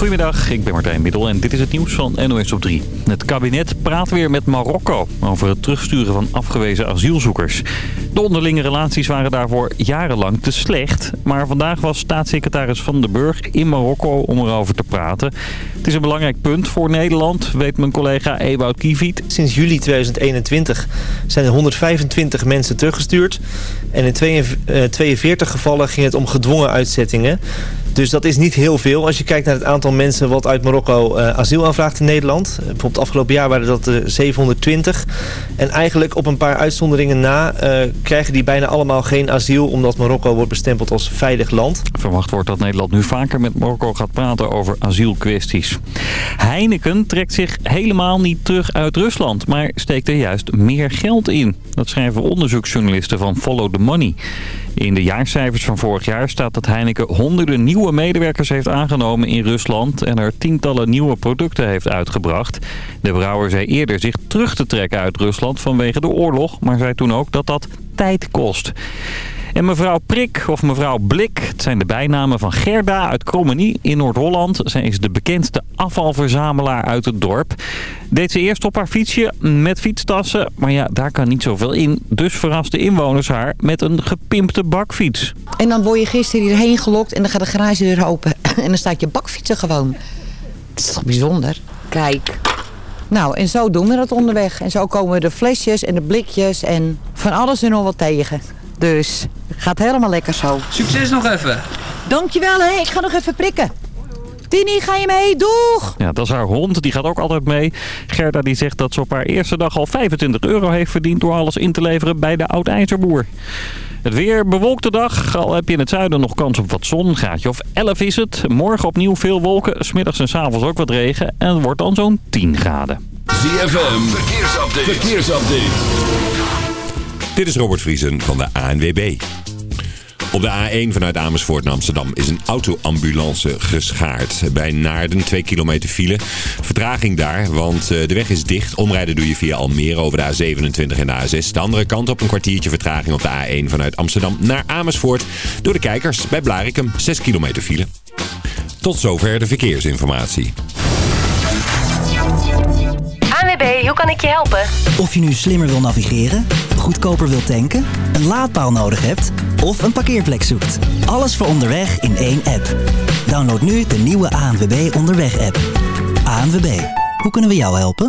Goedemiddag, ik ben Martijn Middel en dit is het nieuws van NOS op 3. Het kabinet praat weer met Marokko over het terugsturen van afgewezen asielzoekers. De onderlinge relaties waren daarvoor jarenlang te slecht. Maar vandaag was staatssecretaris Van den Burg in Marokko om erover te praten. Het is een belangrijk punt voor Nederland, weet mijn collega Ewout Kieviet. Sinds juli 2021 zijn er 125 mensen teruggestuurd. En in 42 gevallen ging het om gedwongen uitzettingen. Dus dat is niet heel veel als je kijkt naar het aantal mensen wat uit Marokko uh, asiel aanvraagt in Nederland. Uh, bijvoorbeeld afgelopen jaar waren dat uh, 720. En eigenlijk op een paar uitzonderingen na krijgen die bijna allemaal geen asiel... omdat Marokko wordt bestempeld als veilig land. Verwacht wordt dat Nederland nu vaker met Marokko gaat praten over asielkwesties. Heineken trekt zich helemaal niet terug uit Rusland, maar steekt er juist meer geld in. Dat schrijven onderzoeksjournalisten van Follow the Money. In de jaarcijfers van vorig jaar staat dat Heineken honderden nieuwe medewerkers heeft aangenomen in Rusland en er tientallen nieuwe producten heeft uitgebracht. De brouwer zei eerder zich terug te trekken uit Rusland vanwege de oorlog, maar zei toen ook dat dat tijd kost. En mevrouw Prik of mevrouw Blik, het zijn de bijnamen van Gerda uit Krommenie in Noord-Holland. Zij is de bekendste afvalverzamelaar uit het dorp. Deed ze eerst op haar fietsje met fietstassen, maar ja, daar kan niet zoveel in. Dus verraste inwoners haar met een gepimpte bakfiets. En dan word je gisteren hierheen gelokt en dan gaat de garagedeur open. En dan staat je bakfietsen gewoon. Dat is toch bijzonder? Kijk. Nou, en zo doen we dat onderweg. En zo komen de flesjes en de blikjes en van alles en nog wat tegen. Dus gaat helemaal lekker zo. Succes nog even. Dankjewel, hè. ik ga nog even prikken. Tini, ga je mee? Doeg! Ja, dat is haar hond. Die gaat ook altijd mee. Gerda die zegt dat ze op haar eerste dag al 25 euro heeft verdiend... door alles in te leveren bij de oud-ijzerboer. Het weer bewolkte dag. Al heb je in het zuiden nog kans op wat zon. Graadje of 11 is het. Morgen opnieuw veel wolken. Smiddags en s avonds ook wat regen. En het wordt dan zo'n 10 graden. ZFM. Verkeersupdate. Verkeersupdate. Dit is Robert Vriesen van de ANWB. Op de A1 vanuit Amersfoort naar Amsterdam is een autoambulance geschaard. Bij Naarden 2 kilometer file. Vertraging daar, want eh, de weg is dicht. Omrijden doe je via Almere over de A27 en de A6. De andere kant op een kwartiertje vertraging op de A1 vanuit Amsterdam naar Amersfoort. Door de kijkers bij Blarikum 6 kilometer file. Tot zover de verkeersinformatie. ANWB, hoe kan ik je helpen? Of je nu slimmer wil navigeren, goedkoper wilt tanken, een laadpaal nodig hebt of een parkeerplek zoekt. Alles voor onderweg in één app. Download nu de nieuwe ANWB Onderweg app. ANWB, hoe kunnen we jou helpen?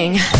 thing.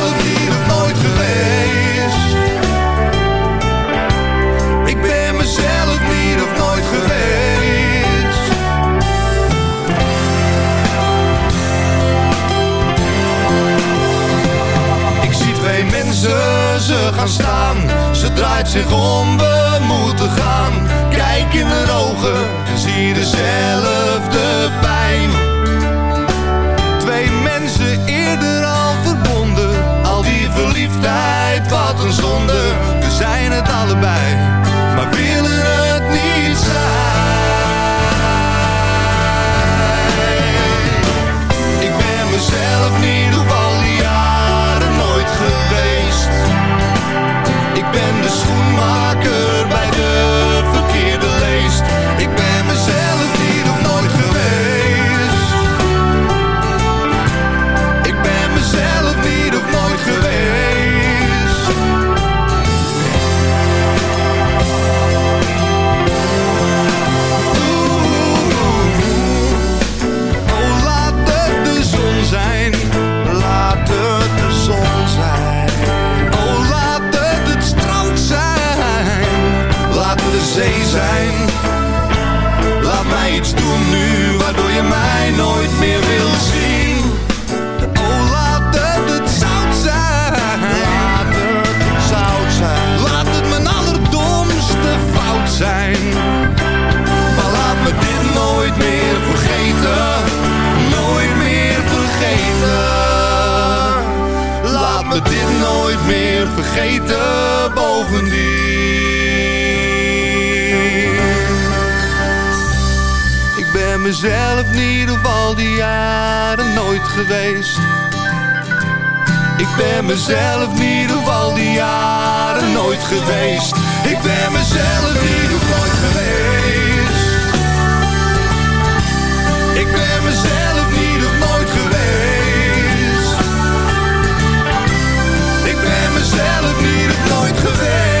Zeg meer vergeten bovendien. Ik ben mezelf niet ieder geval die jaren nooit geweest. Ik ben mezelf niet ieder al die jaren nooit geweest. Ik ben mezelf niet nooit geweest. of niet het nooit geweest.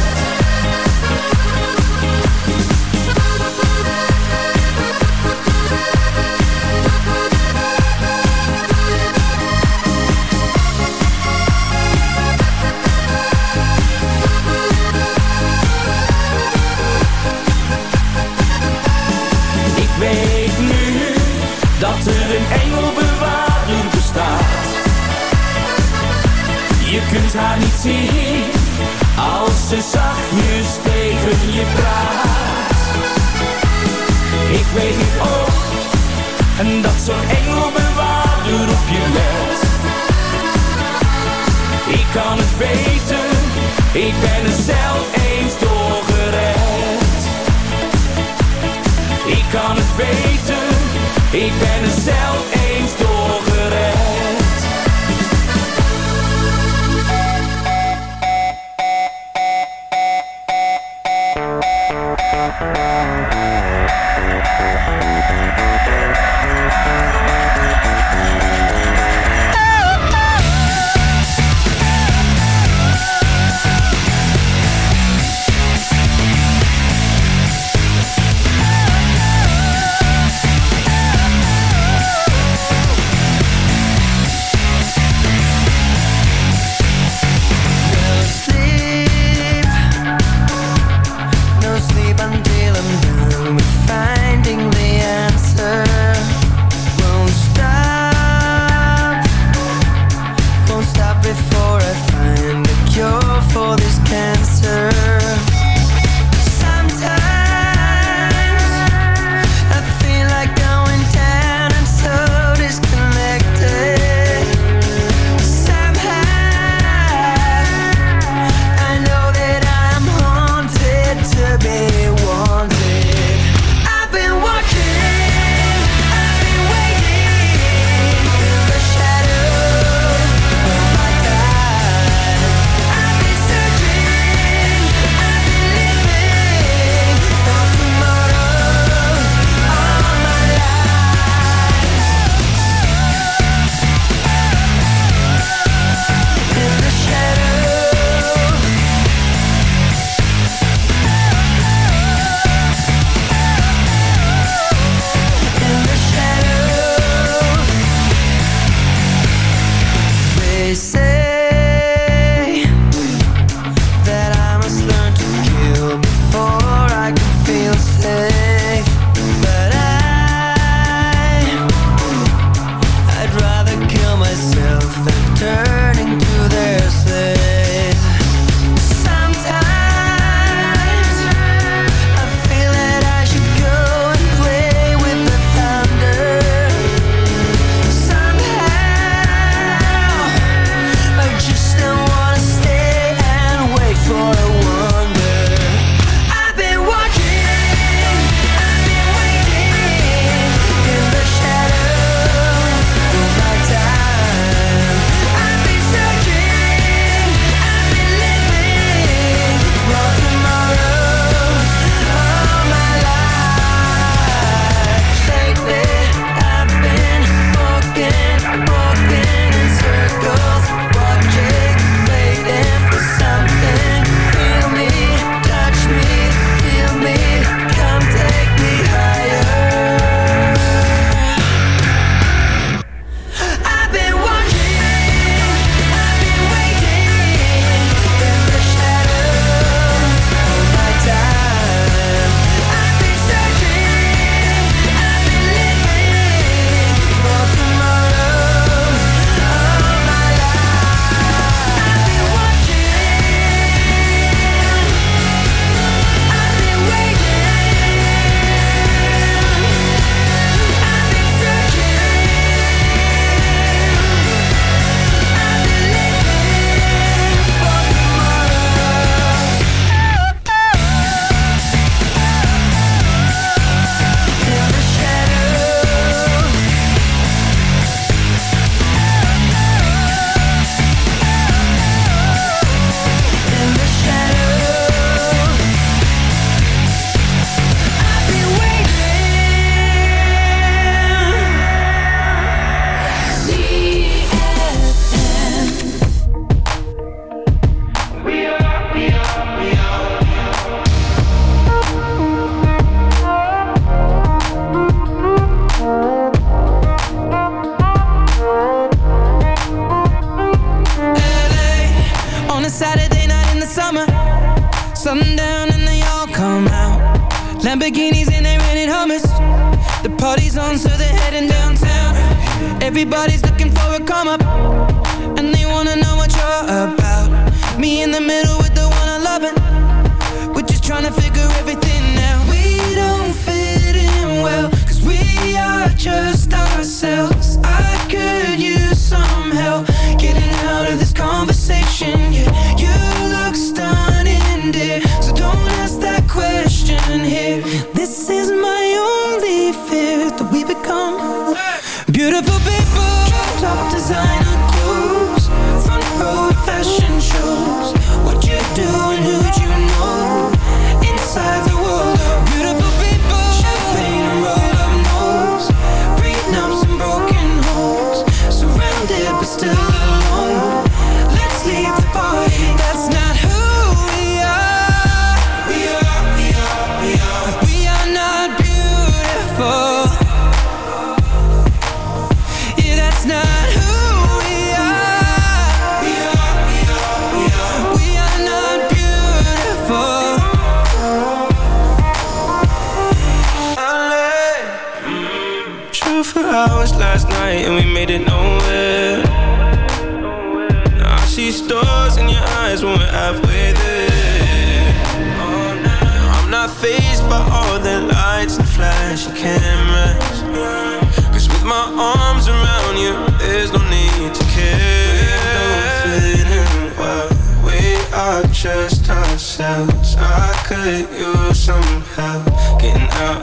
Kunt haar niet zien als ze zachtjes tegen je praat. Ik weet nu ook en dat zo'n engelbewaarder op je let. Ik kan het weten, ik ben er zelf eens door gered. Ik kan het weten, ik ben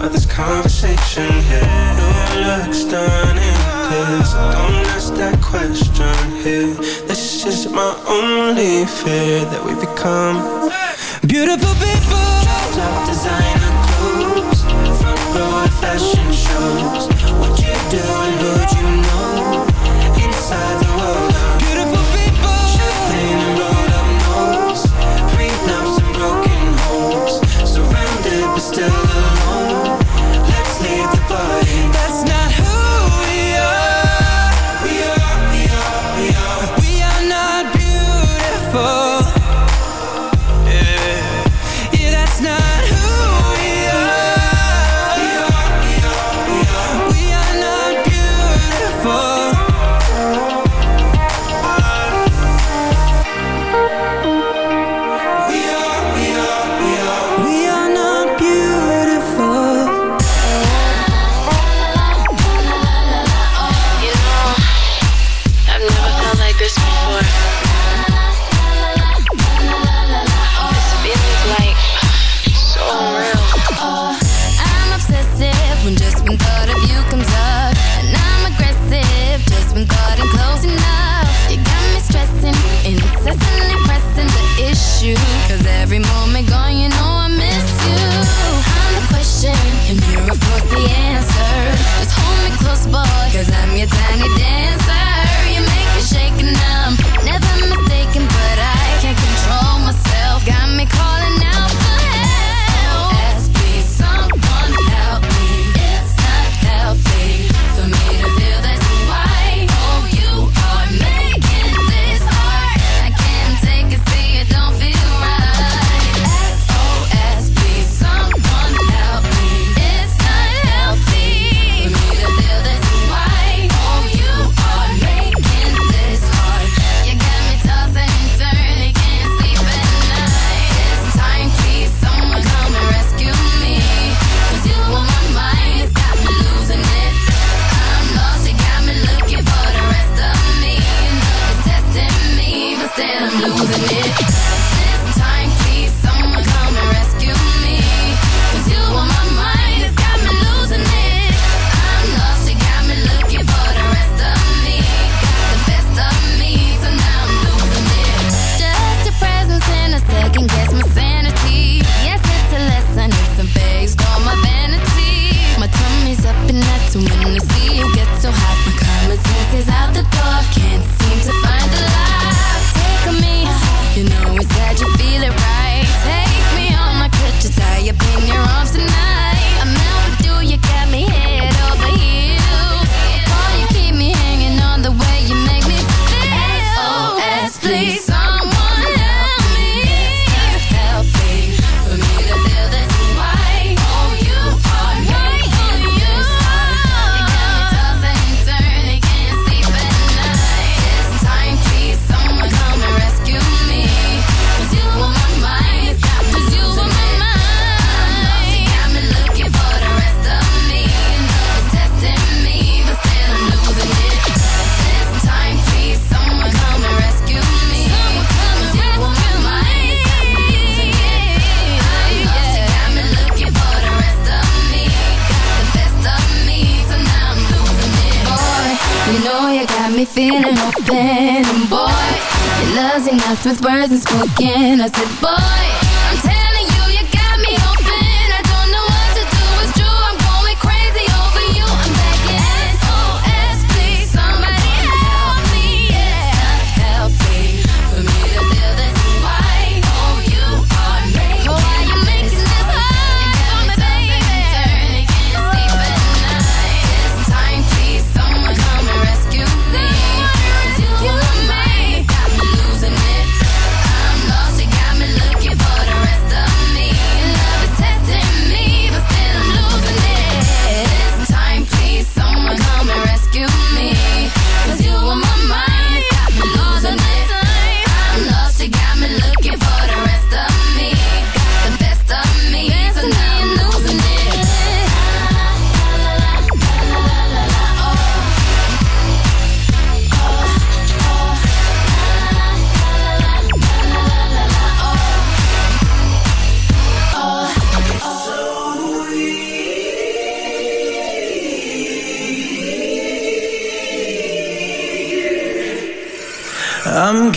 of this conversation here. New looks done in this. Don't ask that question here. This is my only fear that we become beautiful people. Top designer clothes, front row fashion shows. What you do and Who'd you know? with words unspoken. I said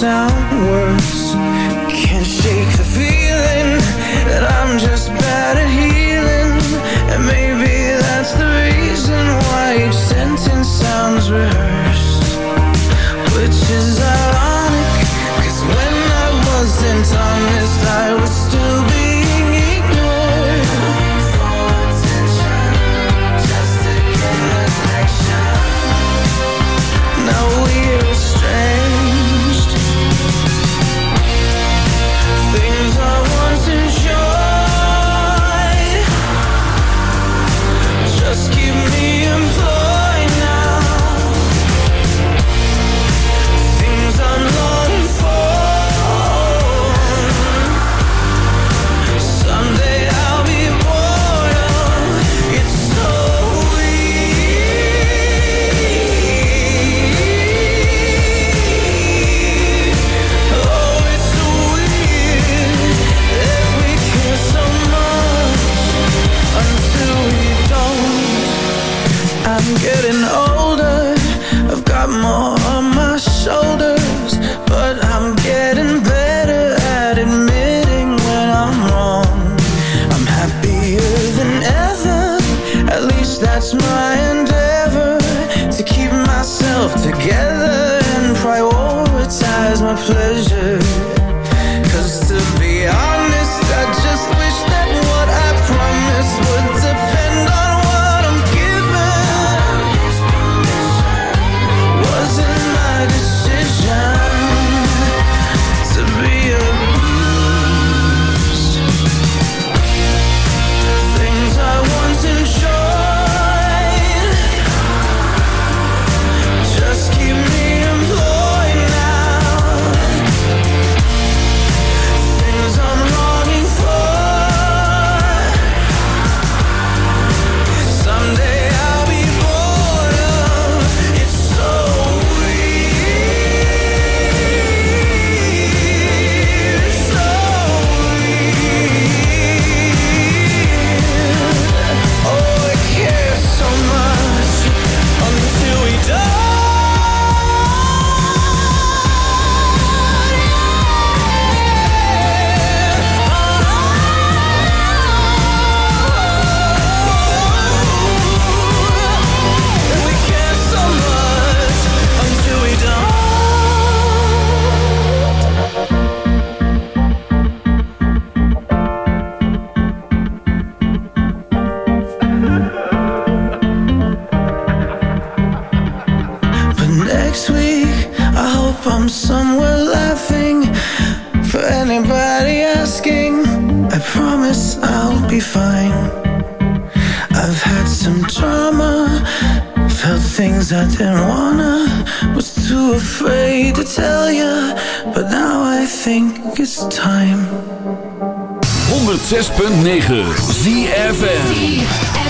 sound worth 106.9 ZFN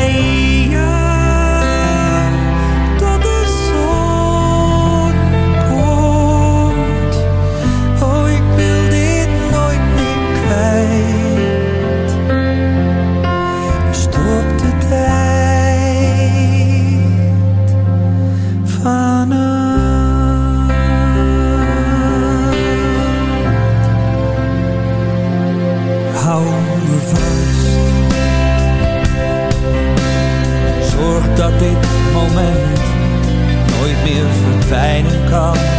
fijne kant.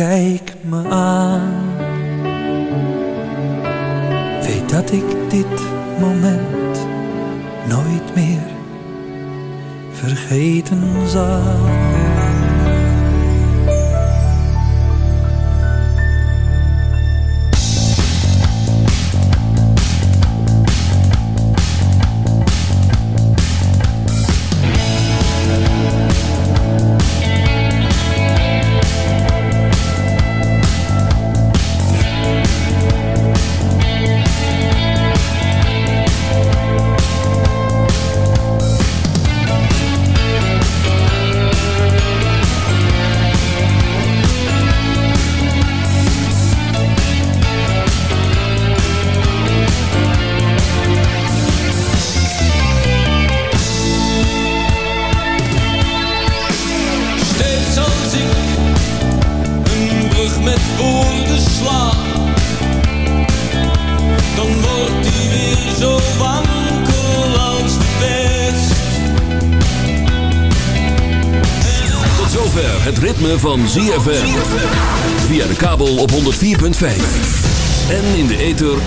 okay.